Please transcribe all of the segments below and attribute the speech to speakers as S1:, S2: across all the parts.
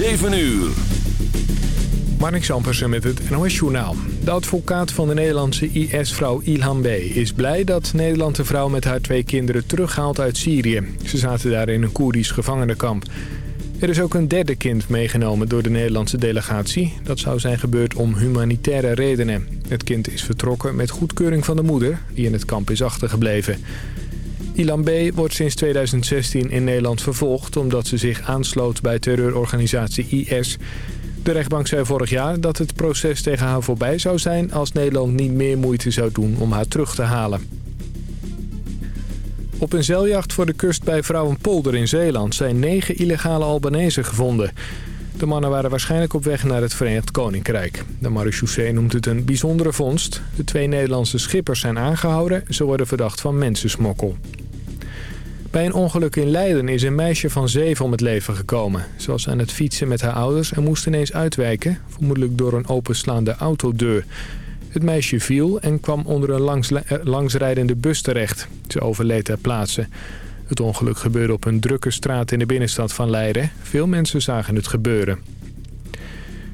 S1: 7 uur.
S2: Marnix Ampersen met het NOS Journaal. De advocaat van de Nederlandse IS-vrouw Ilham B. is blij dat Nederland de vrouw met haar twee kinderen terughaalt uit Syrië. Ze zaten daar in een Koerdisch gevangenenkamp. Er is ook een derde kind meegenomen door de Nederlandse delegatie. Dat zou zijn gebeurd om humanitaire redenen. Het kind is vertrokken met goedkeuring van de moeder, die in het kamp is achtergebleven. Ilan B. wordt sinds 2016 in Nederland vervolgd... omdat ze zich aansloot bij terreurorganisatie IS. De rechtbank zei vorig jaar dat het proces tegen haar voorbij zou zijn... als Nederland niet meer moeite zou doen om haar terug te halen. Op een zeiljacht voor de kust bij Vrouwenpolder in Zeeland... zijn negen illegale Albanese gevonden. De mannen waren waarschijnlijk op weg naar het Verenigd Koninkrijk. De marechaussee noemt het een bijzondere vondst. De twee Nederlandse schippers zijn aangehouden. Ze worden verdacht van mensensmokkel. Bij een ongeluk in Leiden is een meisje van zeven om het leven gekomen. Ze was aan het fietsen met haar ouders en moest ineens uitwijken... vermoedelijk door een openslaande autodeur. Het meisje viel en kwam onder een langs, langsrijdende bus terecht. Ze overleed ter plaatse. Het ongeluk gebeurde op een drukke straat in de binnenstad van Leiden. Veel mensen zagen het gebeuren.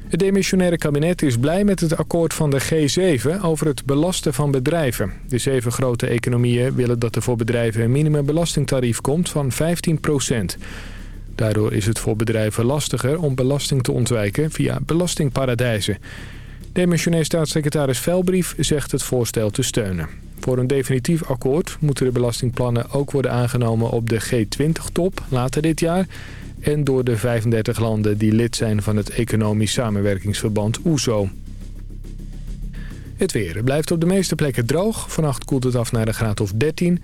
S2: Het demissionaire kabinet is blij met het akkoord van de G7 over het belasten van bedrijven. De zeven grote economieën willen dat er voor bedrijven een minimumbelastingtarief komt van 15% Daardoor is het voor bedrijven lastiger om belasting te ontwijken via belastingparadijzen. Demissionair staatssecretaris Velbrief zegt het voorstel te steunen. Voor een definitief akkoord moeten de belastingplannen ook worden aangenomen op de G20-top later dit jaar... en door de 35 landen die lid zijn van het Economisch Samenwerkingsverband OESO. Het weer blijft op de meeste plekken droog. Vannacht koelt het af naar de graad of 13.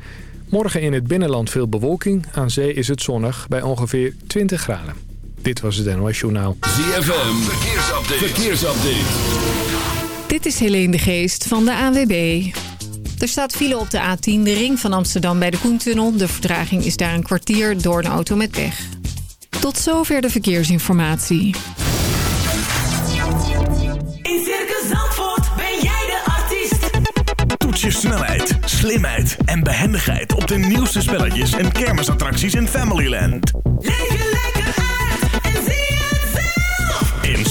S2: Morgen in het binnenland veel bewolking. Aan zee is het zonnig bij ongeveer 20 graden. Dit was het NOS Journaal.
S1: ZFM, verkeersupdate. verkeersupdate.
S3: Dit is Helene de Geest van de AWB. Er staat file op de A10, de ring van Amsterdam bij de Koentunnel. De vertraging is daar een kwartier door een auto met pech. Tot zover de verkeersinformatie.
S4: In Circus Zandvoort ben jij de artiest.
S5: Toets je snelheid, slimheid en behendigheid op de nieuwste spelletjes en kermisattracties in Familyland.
S4: Leef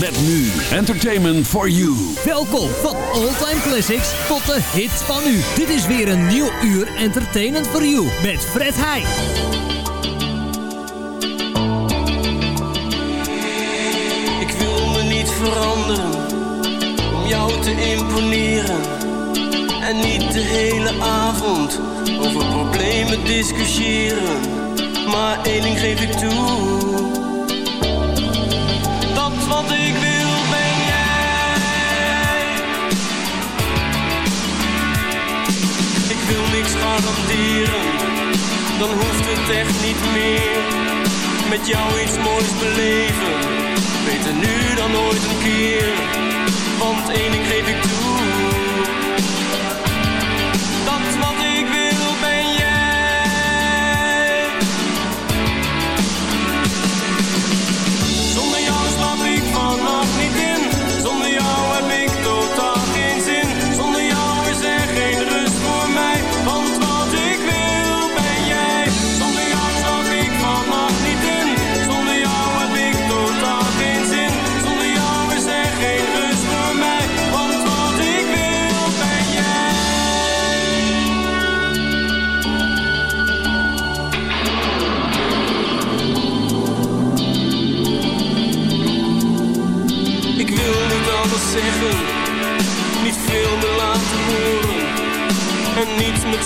S1: Met nu Entertainment for You.
S6: Welkom van All-Time Classics tot de hits van nu. Dit is weer een nieuw uur Entertainment for You met Fred Heij.
S7: Ik wil me niet veranderen om jou te imponeren. En niet de hele avond over problemen discussiëren. Maar één ding geef ik toe. Dan hoeft het echt niet meer. Met jou iets moois beleven, beter nu dan ooit een keer. Want één geef ik toe.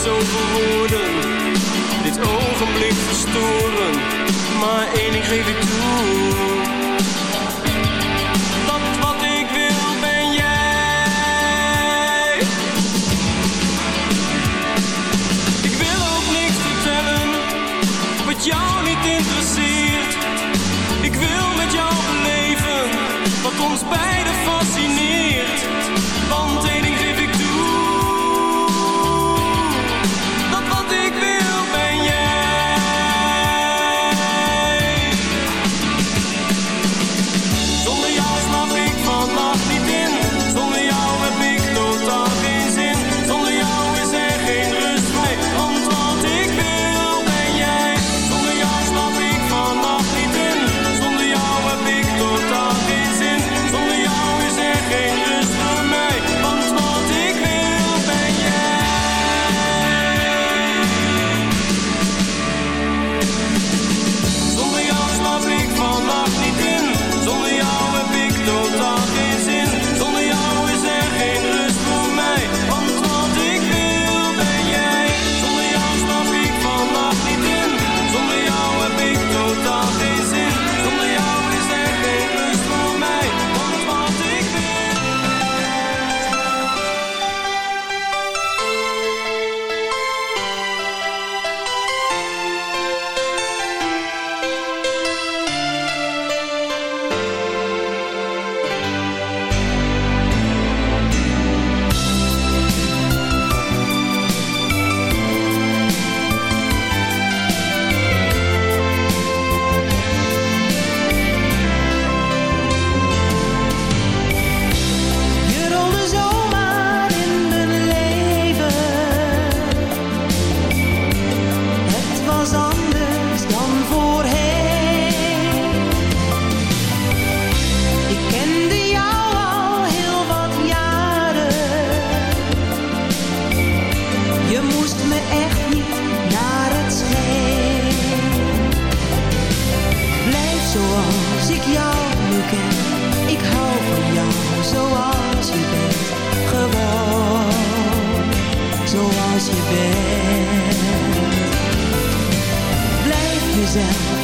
S7: zoveel woorden dit ogenblik verstoren, maar enig geef ik toe.
S4: blijf jezelf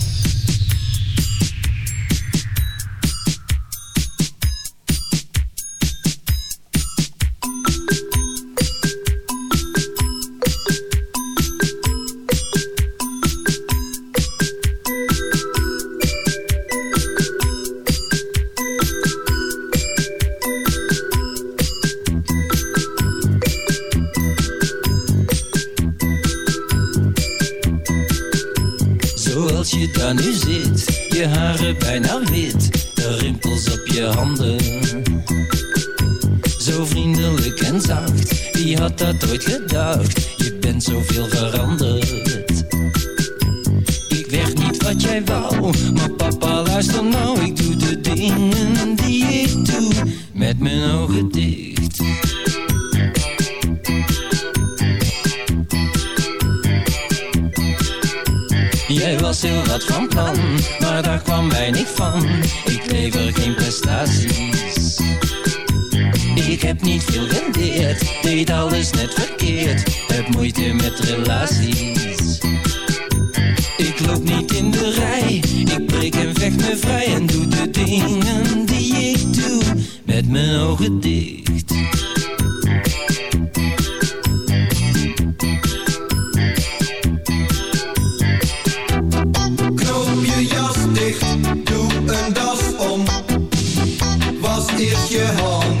S8: home.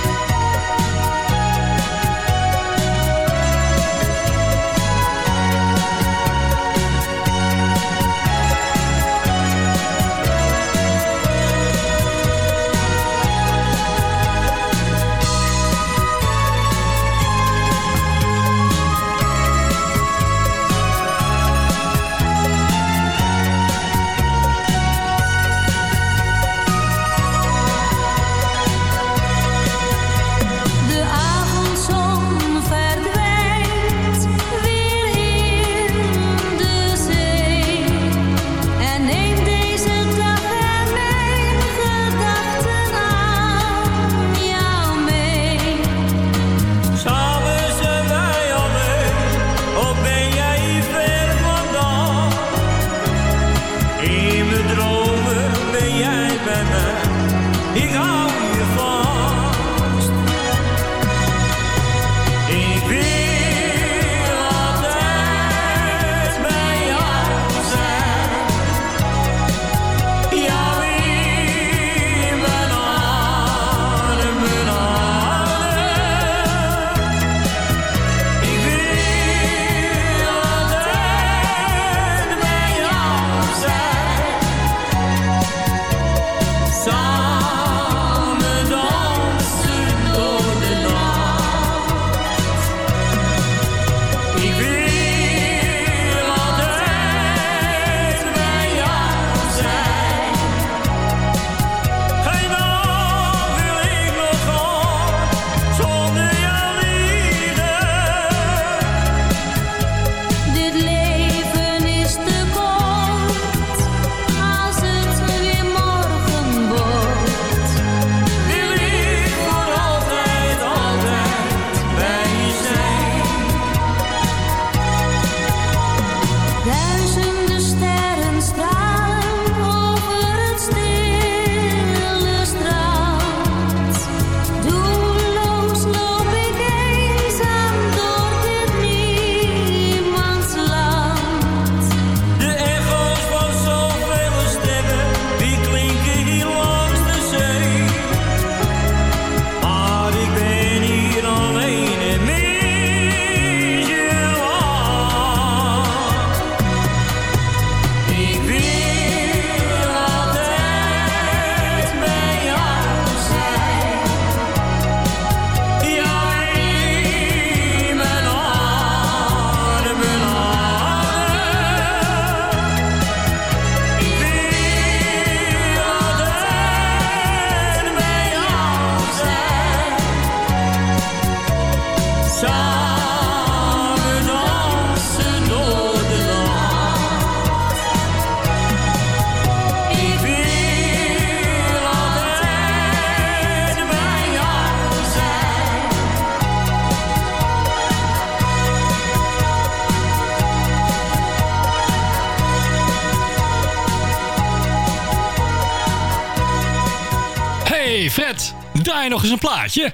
S9: nog eens een plaatje.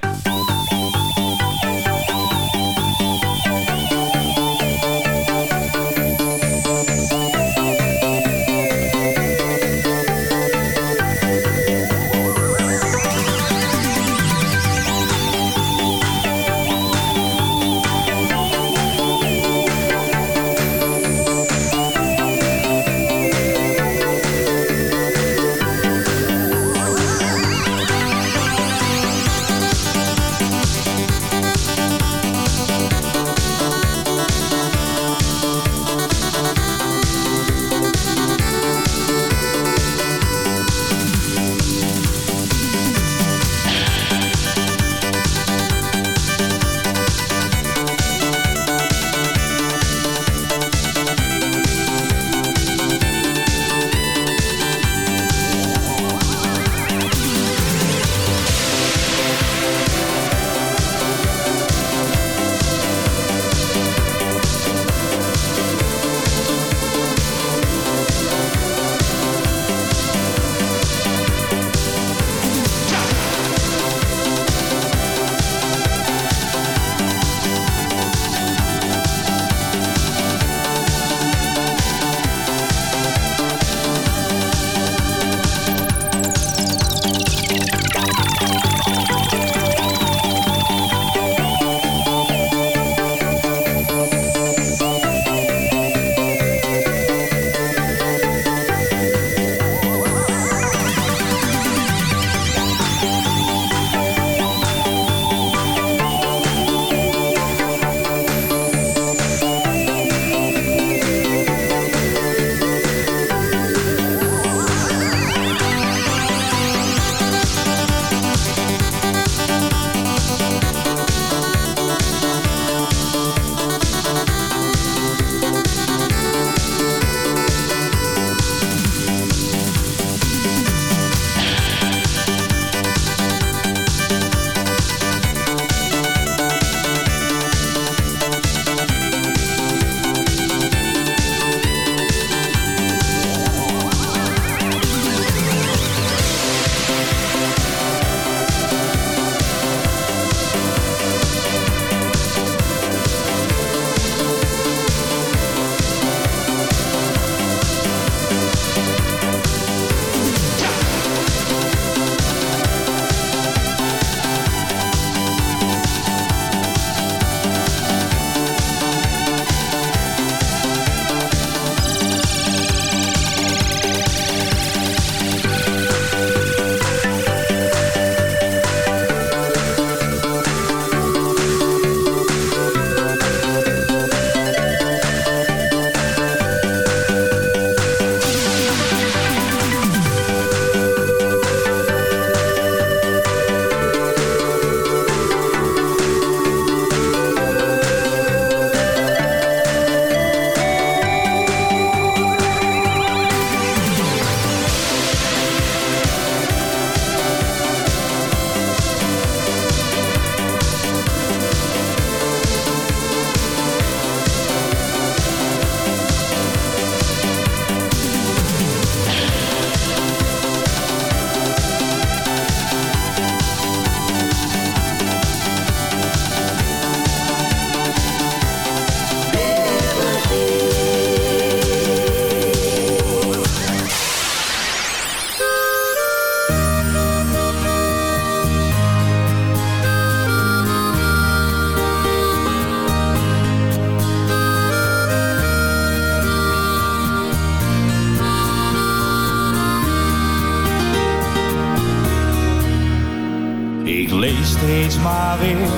S10: Steeds maar weer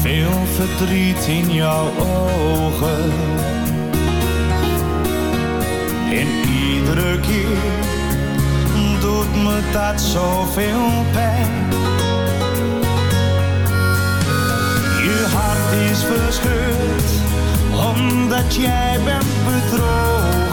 S10: veel verdriet in jouw ogen. En iedere keer doet me dat zoveel pijn. Je hart is verscheurd omdat jij bent bedrogen.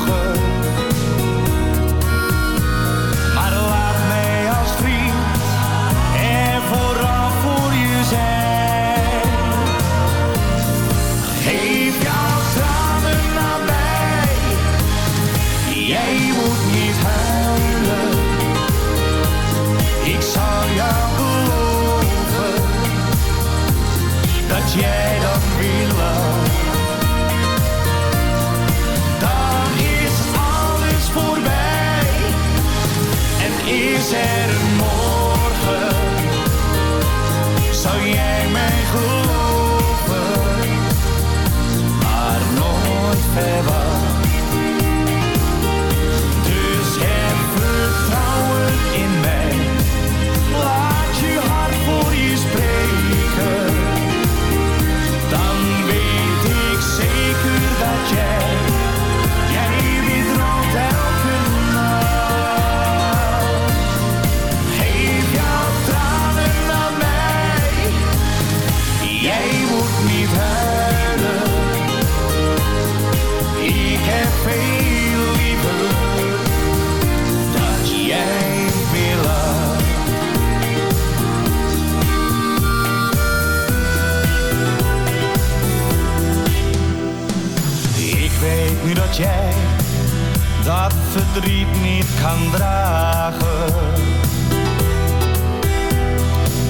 S10: dat jij dat verdriet niet kan dragen.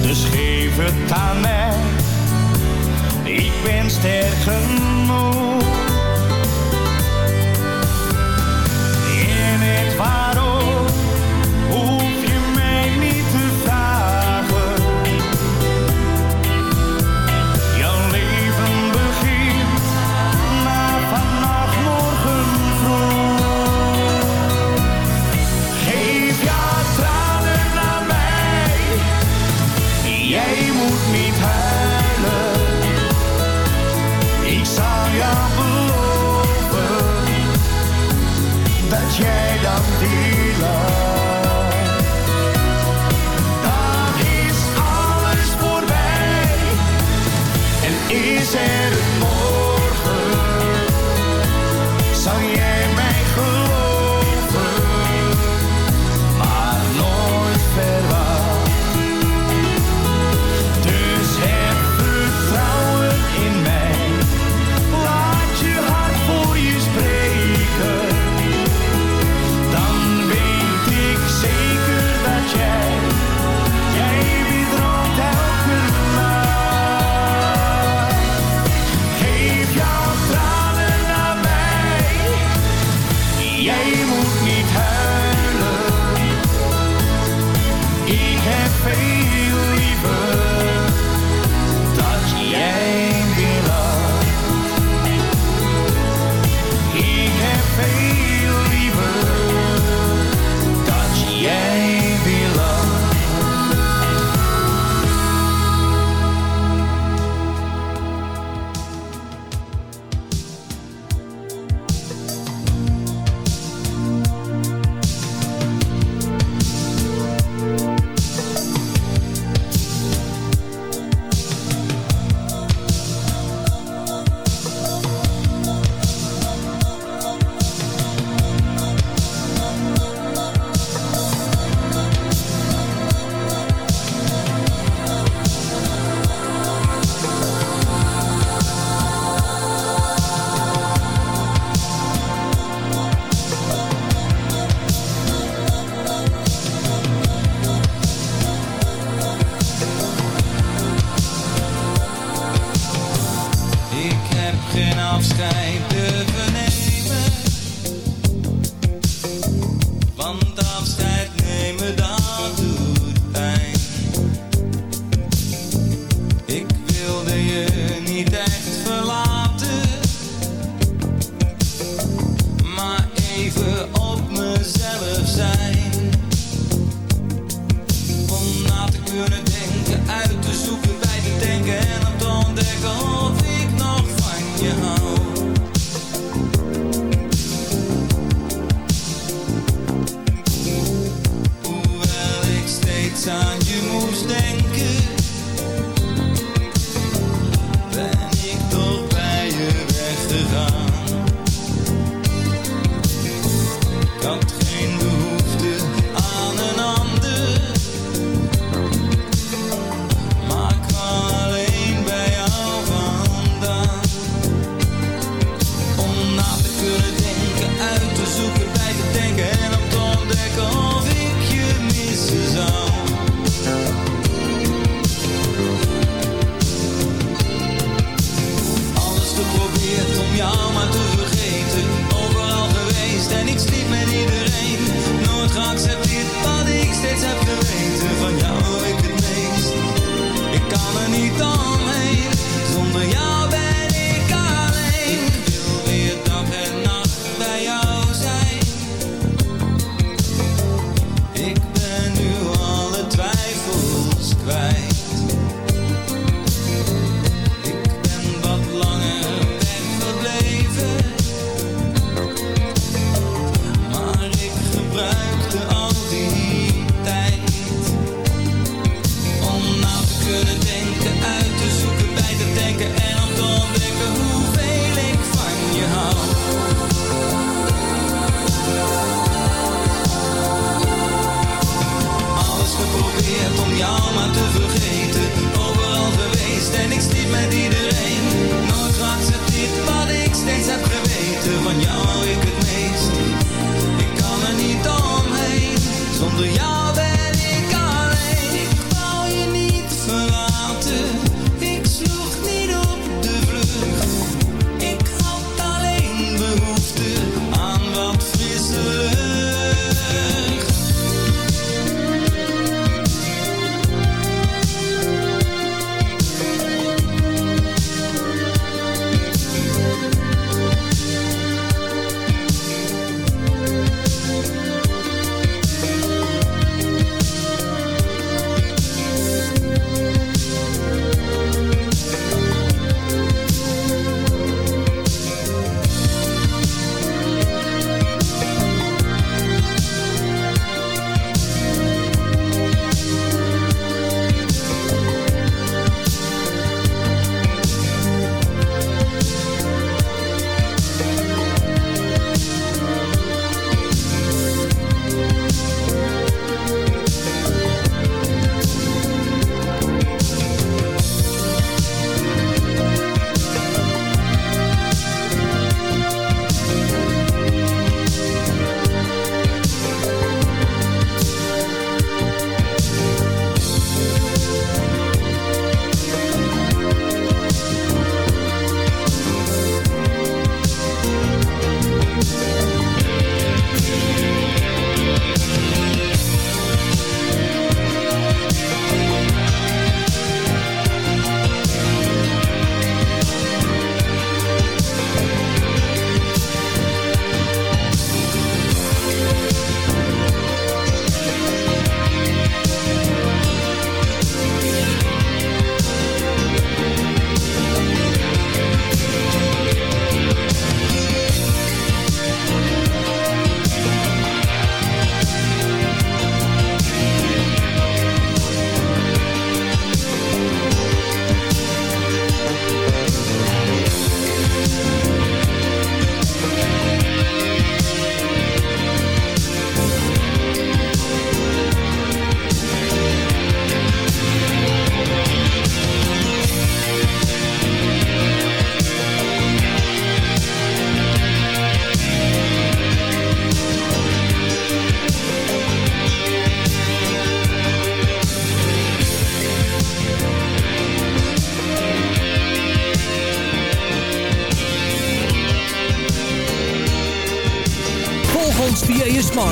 S10: Dus geef het aan mij, ik ben sterk genoeg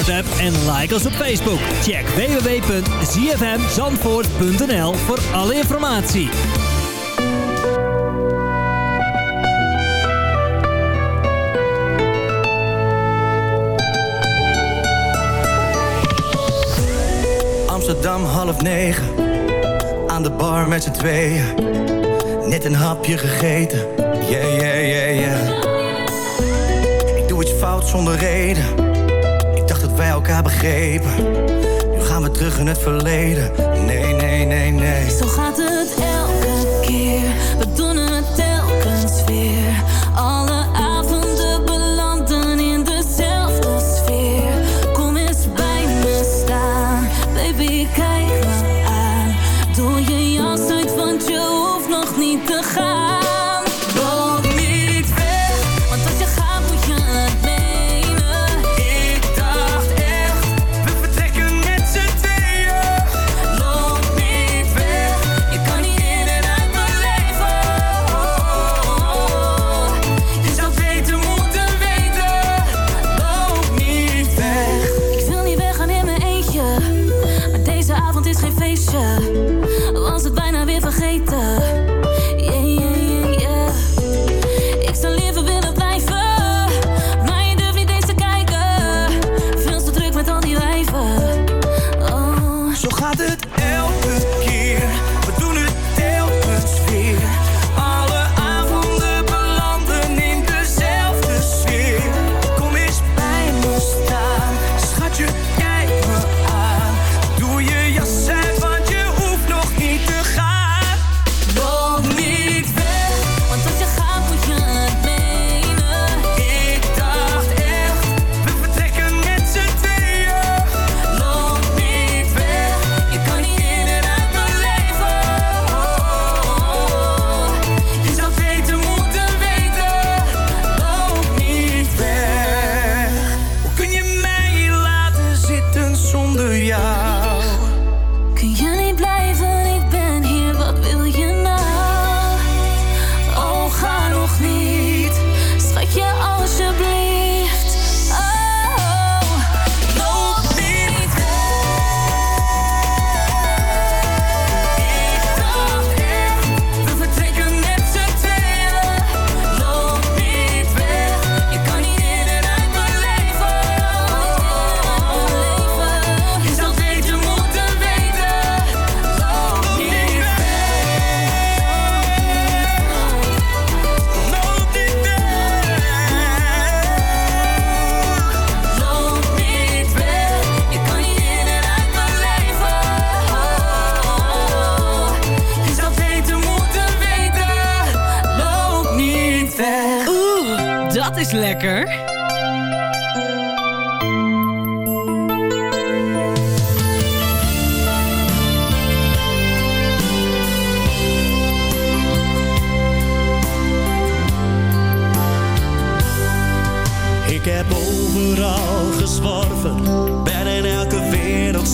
S10: En
S6: like ons op Facebook. Check www.zfmzandvoort.nl voor alle informatie.
S11: Amsterdam half negen, aan de bar met z'n tweeën. Net een hapje gegeten, yeah, yeah, yeah, yeah. Ik doe iets fout zonder reden wij elkaar begrepen. Nu gaan we terug in het verleden. Nee, nee, nee, nee.
S12: Zo gaat het.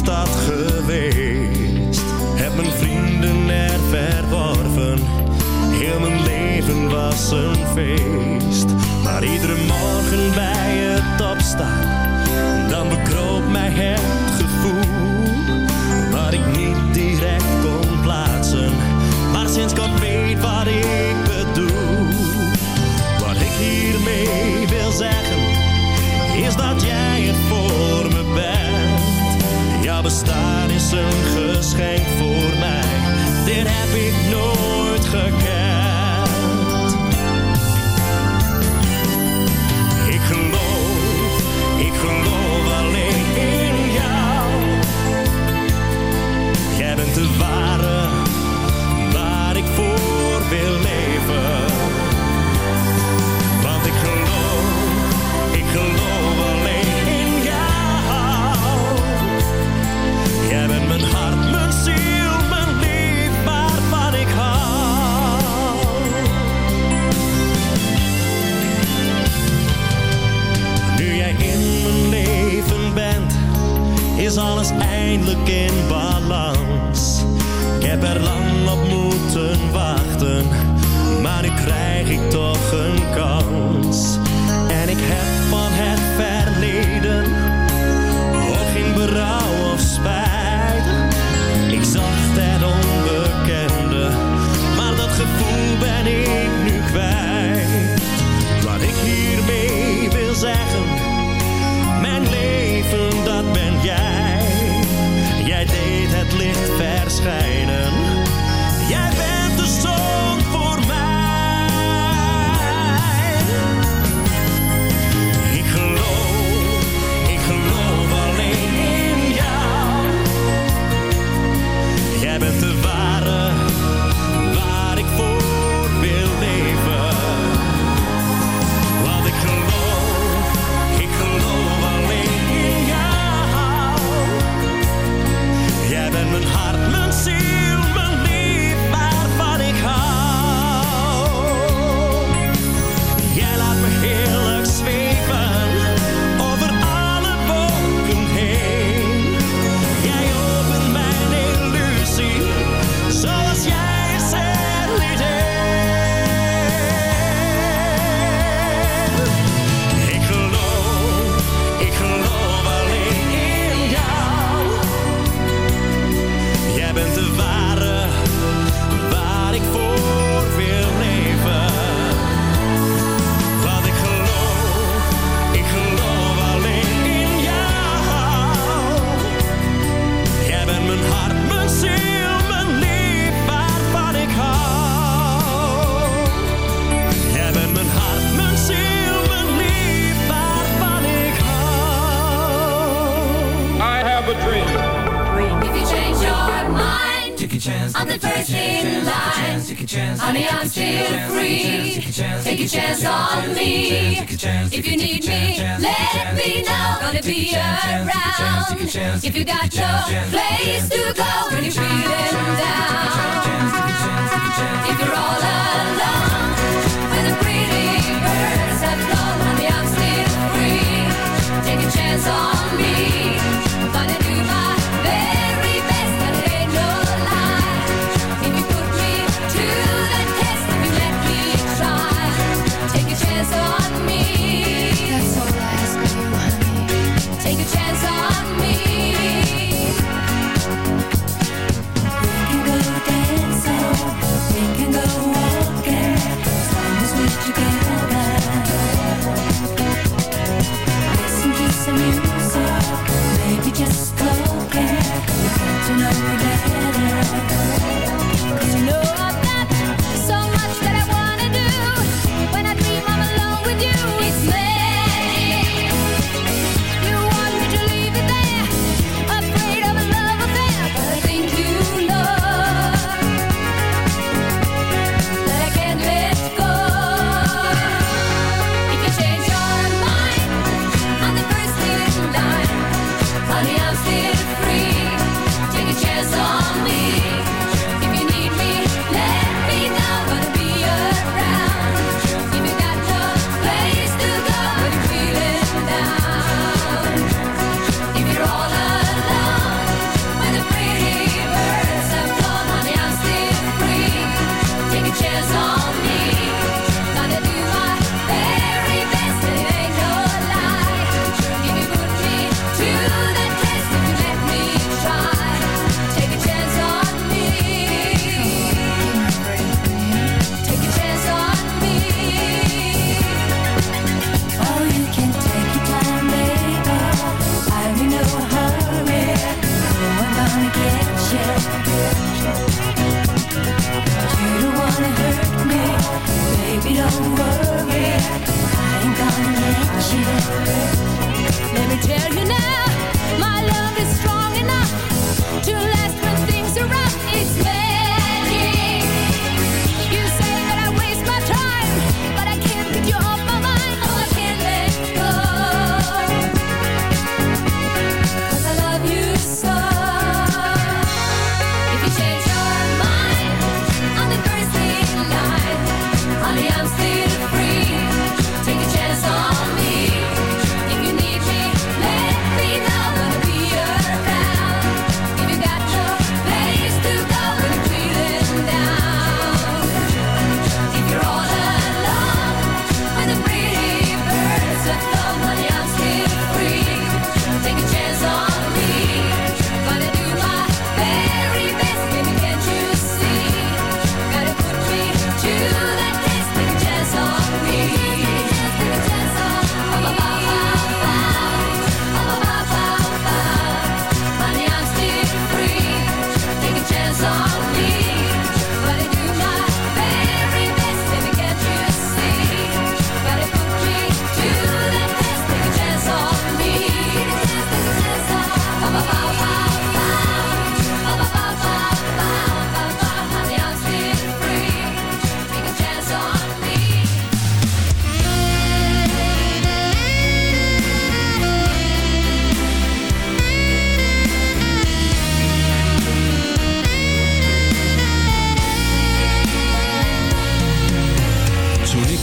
S13: stad geweest. Heb mijn vrienden er verworven. Heel mijn leven was een feest. Maar iedere morgen bij het opstaan, dan bekroop mij het gevoel. Waar ik niet direct kon plaatsen, maar sinds kort weet wat ik bedoel. Wat ik hiermee wil zeggen, is dat jij het daar is een geschenk voor mij. Dit heb ik nooit gekend. Ik geloof, ik geloof alleen in jou. Jij bent de ware waar ik voor wil leven. is alles eindelijk in balans. Ik heb er lang op moeten wachten, maar nu krijg ik toch een kans. En ik heb van het verleden ook geen berouw of spijt
S12: If you got love.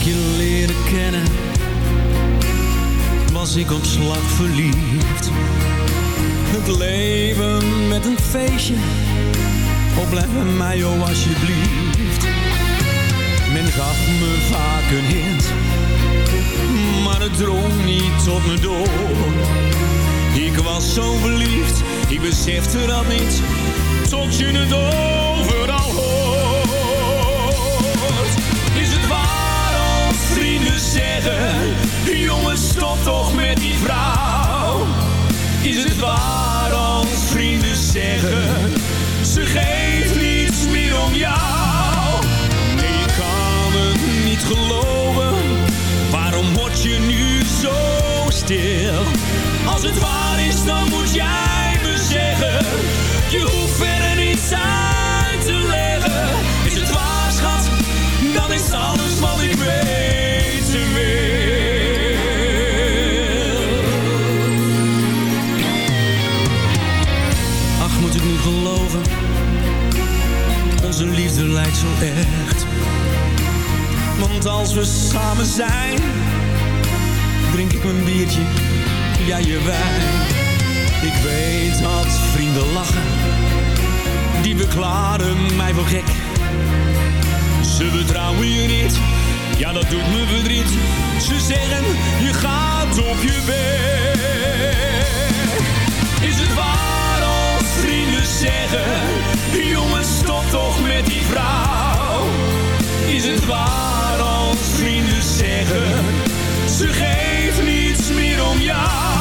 S14: Je leerde kennen, was ik op slag verliefd. Het leven met een feestje, oh blijf mij oh alsjeblieft. Men gaf me vaak een hint, maar het drong niet tot me door. Ik was zo verliefd, ik besefte dat niet, tot je het overal jongens stop toch met die vrouw. Is het waar als vrienden zeggen, ze geeft niets meer om jou. Nee, ik kan het niet geloven, waarom word je nu zo stil? Als het waar is, dan moet jij me zeggen, je hoeft verder niets uit te leggen. Is het waar, schat, dan is alles wat ik zo echt. Want als we samen zijn, drink ik mijn biertje, jij je wijn. Ik weet dat vrienden lachen, die verklaren mij voor gek. Ze vertrouwen je niet, ja dat doet me verdriet. Ze zeggen, je gaat op je weg. Is het waar zeggen, jongens stop toch met die vrouw. Is het waar als vrienden zeggen, ze geeft niets meer om jou.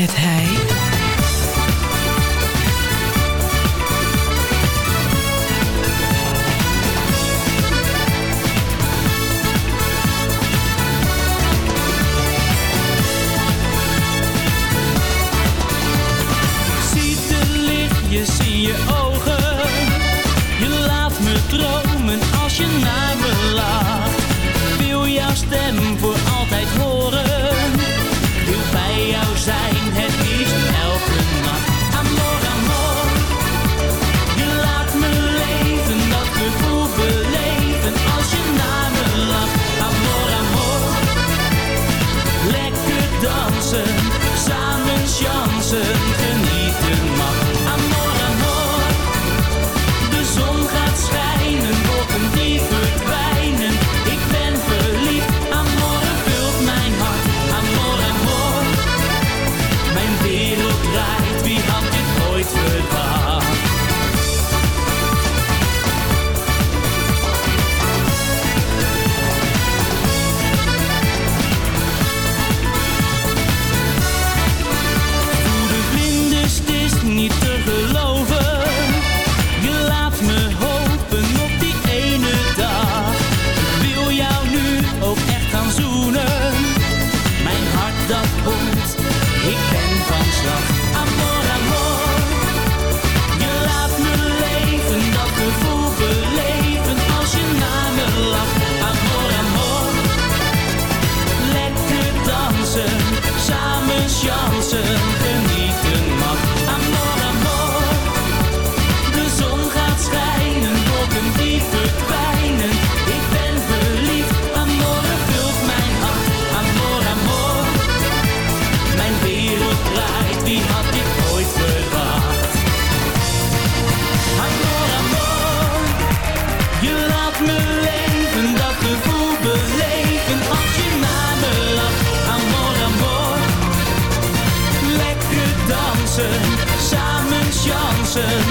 S14: het
S15: hij. zag dansen, samen chansen.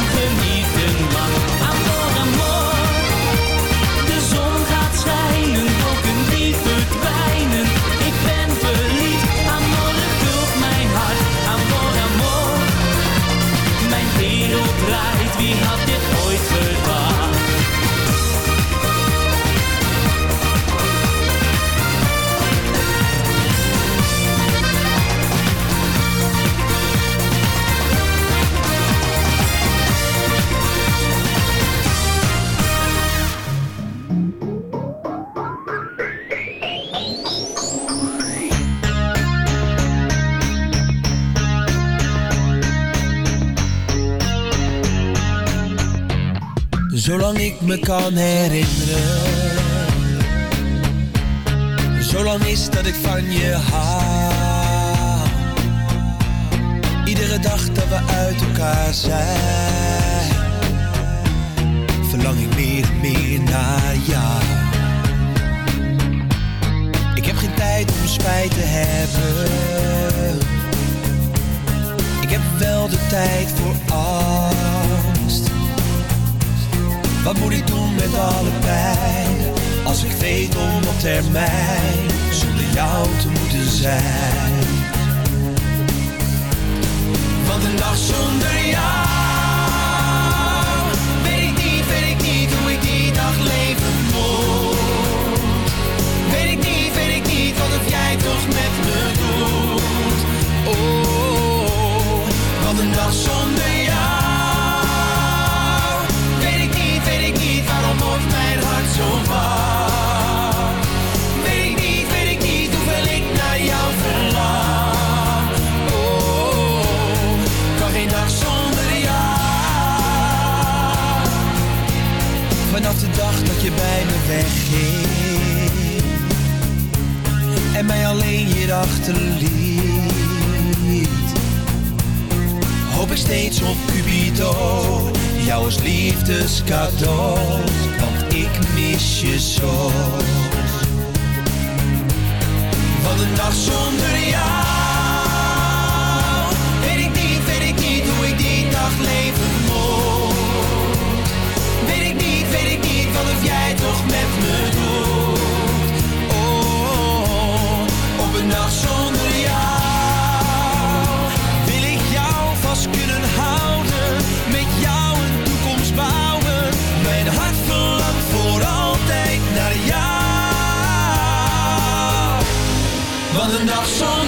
S10: Zolang ik me kan herinneren. Zolang is dat ik van je haal. Iedere dag dat we uit elkaar zijn. Verlang ik meer en meer naar jou. Ik heb geen tijd om spijt te hebben. Ik heb wel de tijd voor al wat moet ik doen met alle pijn? Als ik weet om op termijn zonder jou te moeten zijn. Want een dag zonder jou. Weet ik niet, weet ik niet hoe ik die dag leven moet. Weet ik niet, weet ik niet wat jij toch met me weg en mij alleen hier achterliet. Hoop ik steeds op Cupido, jou als liefdescadeau, want ik mis je zo. Wat een dag zonder jou, weet ik niet, weet ik niet hoe ik die dag leef. met me door. Oh, op een dag zonder jou wil ik jou vast kunnen houden. Met jou een toekomst bouwen. Mijn hart verlangt voor altijd naar jou. Want een dag zonder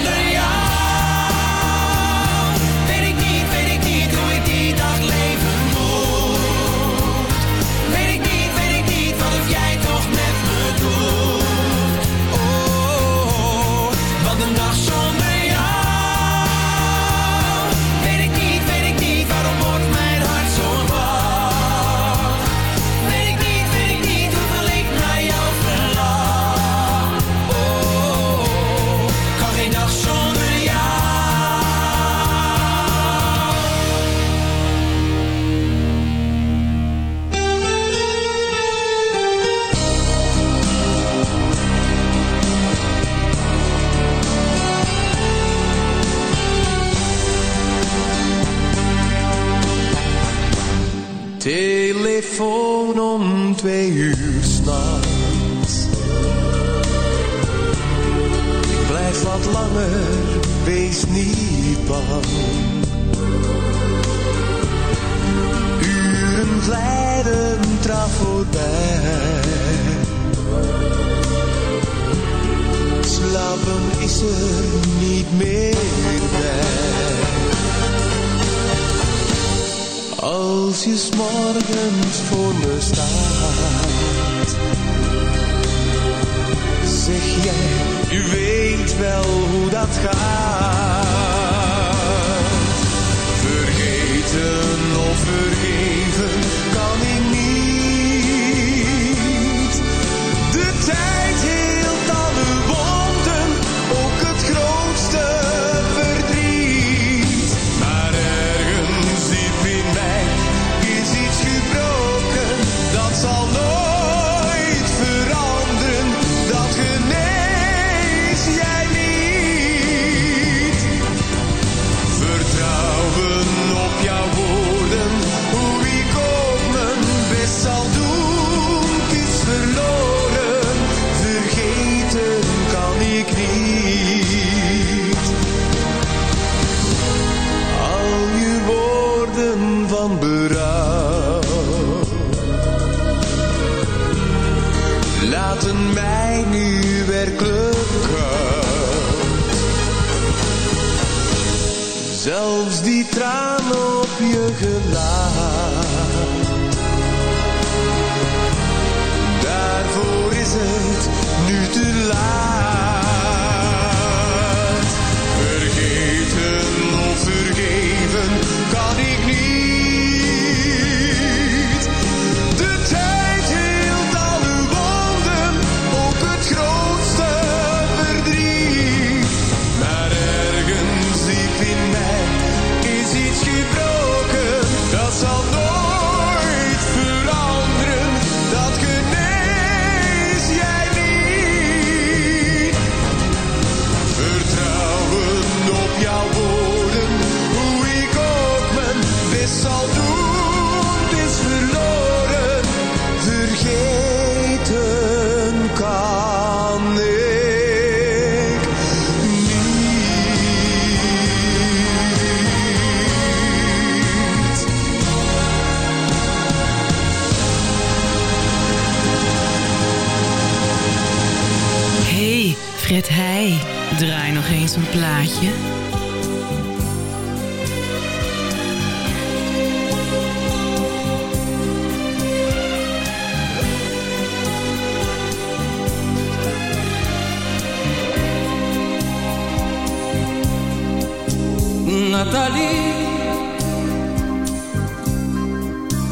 S16: Natalie,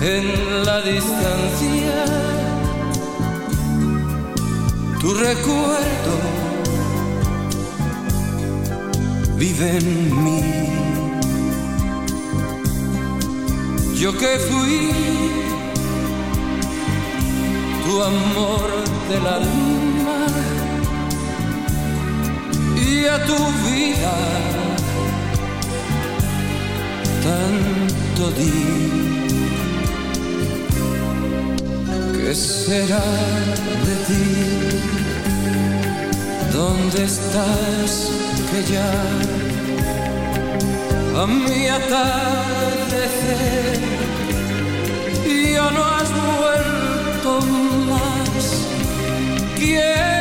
S16: en la distancia, tu recuerdo vive en mí. Yo que fui tu amor del alma y a tu vida tanto di ¿Qué será de ti? ¿Dónde estás que ya a mi atardecer ya no has vuelto más? ¿Quién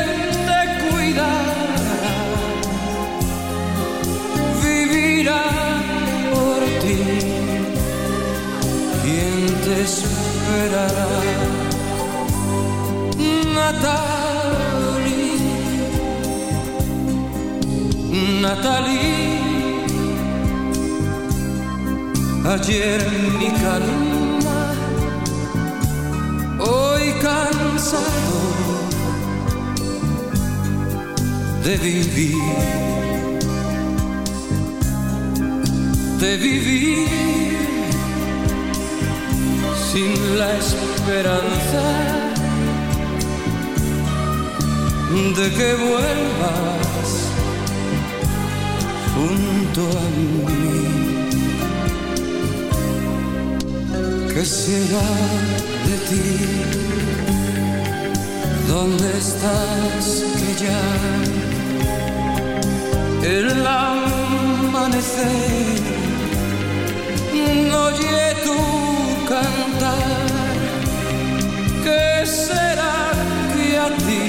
S16: te esperará? Natalie, Natalie, ayer mi calma, hoy cansado de vivir, de vivir sin la esperanza de que vuelvas junto a mí. ¿Qué será de ti? ¿Dónde estás que ya el amanecer no oye tu cantar? ¿Qué será que a ti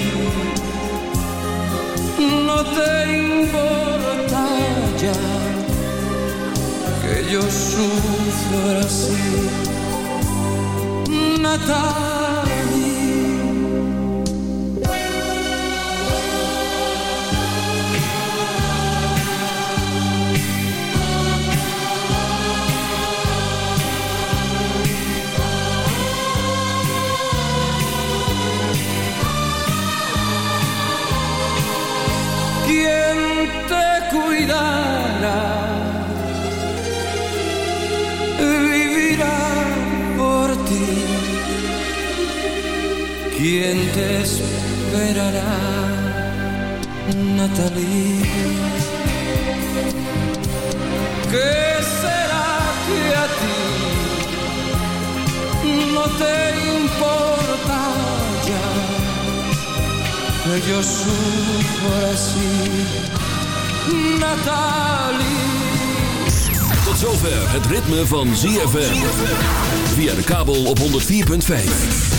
S16: no te importa ya que yo sufra así, Natalie? ¿Quién te esperará, Natalie? ¿Qué será que a ti no te importa ya? que yo sufro así, Natalie.
S1: Tot zover het ritme van ZFM. Via de kabel op 104.5.